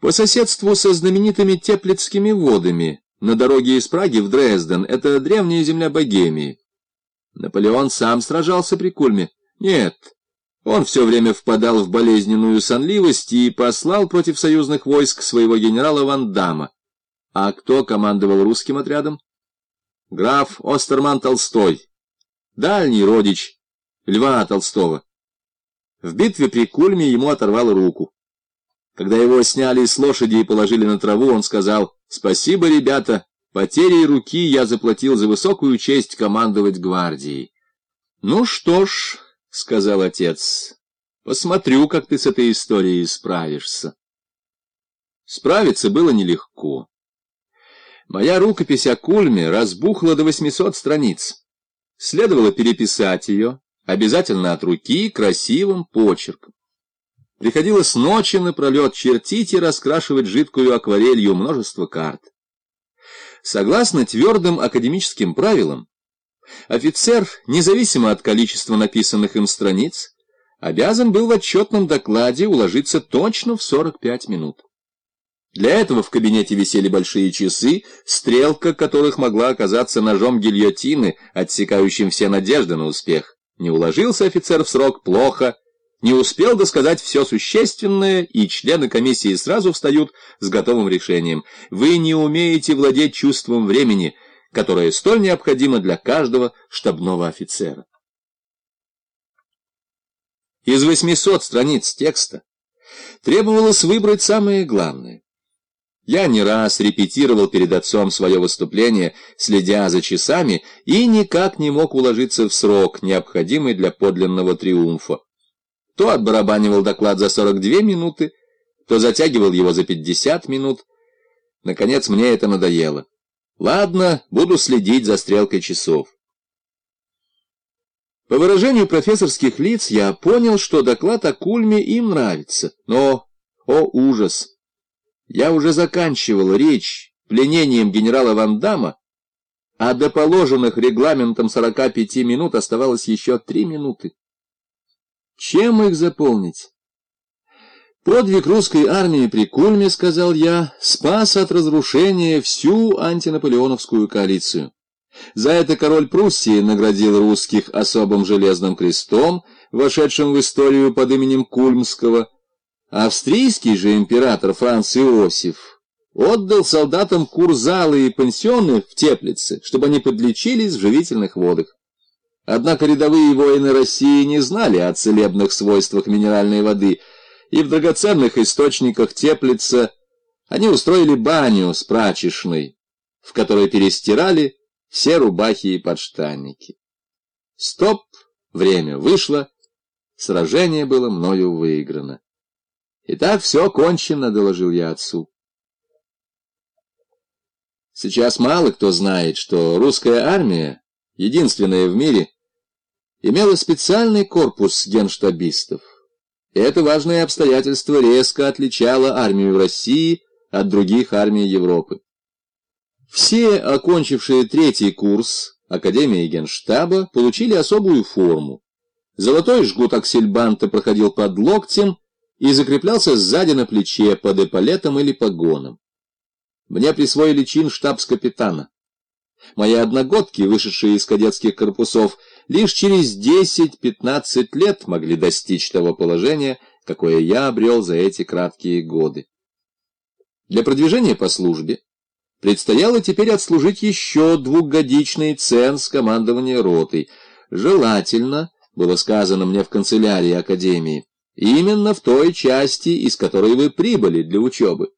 По соседству со знаменитыми Теплицкими водами на дороге из Праги в Дрезден это древняя земля Богемии. Наполеон сам сражался при Кульме? Нет. Он все время впадал в болезненную сонливость и послал против союзных войск своего генерала Ван Дамма. А кто командовал русским отрядом? Граф Остерман Толстой, дальний родич Льва Толстого. В битве при Кульме ему оторвало руку. Когда его сняли с лошади и положили на траву, он сказал, «Спасибо, ребята, потерей руки я заплатил за высокую честь командовать гвардией». «Ну что ж», — сказал отец, — «посмотрю, как ты с этой историей справишься». Справиться было нелегко. Моя рукопись о Кульме разбухла до 800 страниц. Следовало переписать ее, обязательно от руки, красивым почерком. Приходилось ночи напролет чертить и раскрашивать жидкую акварелью множество карт. Согласно твердым академическим правилам, офицер, независимо от количества написанных им страниц, обязан был в отчетном докладе уложиться точно в 45 минут. Для этого в кабинете висели большие часы, стрелка которых могла оказаться ножом гильотины, отсекающим все надежды на успех. Не уложился офицер в срок плохо, не успел досказать все существенное, и члены комиссии сразу встают с готовым решением. Вы не умеете владеть чувством времени, которое столь необходимо для каждого штабного офицера. Из 800 страниц текста требовалось выбрать самое главное. Я не раз репетировал перед отцом свое выступление, следя за часами, и никак не мог уложиться в срок, необходимый для подлинного триумфа то отбарабанивал доклад за 42 минуты, то затягивал его за 50 минут. Наконец, мне это надоело. Ладно, буду следить за стрелкой часов. По выражению профессорских лиц я понял, что доклад о Кульме им нравится. Но, о ужас! Я уже заканчивал речь пленением генерала Ван Дамма, а до положенных регламентом 45 минут оставалось еще 3 минуты. Чем их заполнить? Подвиг русской армии при Кульме, сказал я, спас от разрушения всю антинаполеоновскую коалицию. За это король Пруссии наградил русских особым железным крестом, вошедшим в историю под именем Кульмского. Австрийский же император Франц Иосиф отдал солдатам курзалы и пансионы в Теплице, чтобы они подлечились в живительных водах. Однако рядовые воины России не знали о целебных свойствах минеральной воды, и в драгоценных источниках теплица они устроили баню с прачечной, в которой перестирали все рубахи и подштанники. Стоп, время вышло, сражение было мною выиграно. «Итак, все кончено», — доложил я отцу. Сейчас мало кто знает, что русская армия, единственная в мире, имела специальный корпус генштабистов. Это важное обстоятельство резко отличало армию России от других армий Европы. Все, окончившие третий курс Академии Генштаба, получили особую форму. Золотой жгут аксельбанта проходил под локтем и закреплялся сзади на плече под эполетом или погоном. Мне присвоили чин штабс-капитана. Мои одногодки, вышедшие из кадетских корпусов, лишь через 10-15 лет могли достичь того положения, какое я обрел за эти краткие годы. Для продвижения по службе предстояло теперь отслужить еще двухгодичный ценз командования ротой. Желательно, было сказано мне в канцелярии Академии, именно в той части, из которой вы прибыли для учебы.